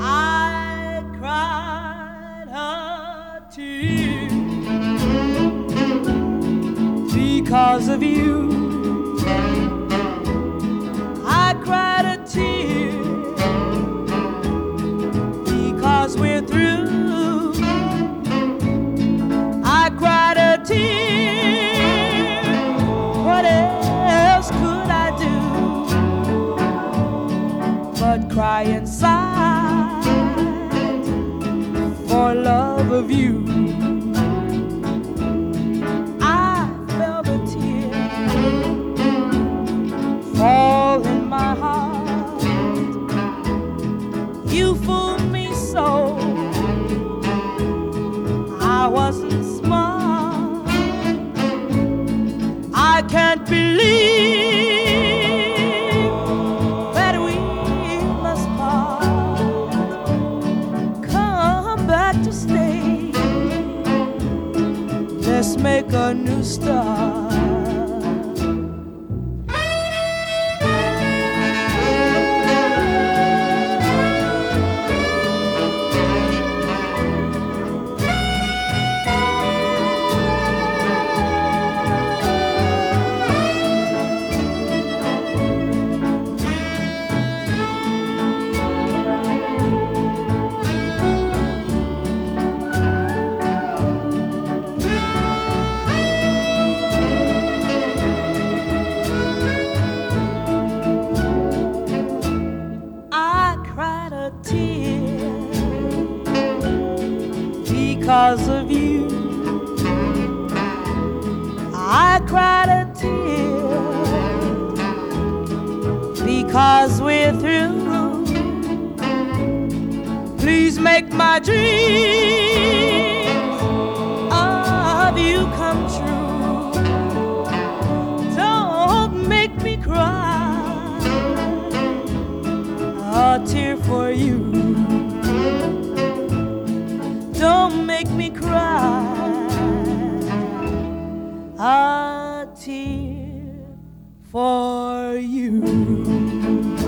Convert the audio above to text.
I cried a tear because of you. But cry inside for love of you? I felt a tear fall in my heart. You fooled me so. I wasn't smart. I can't believe Back to stay. Let's make a new start. Because of you. I cried a tear because we're through. Please make my dreams of you come true. Don't make me cry a tear for you. Make me cry a tear for you.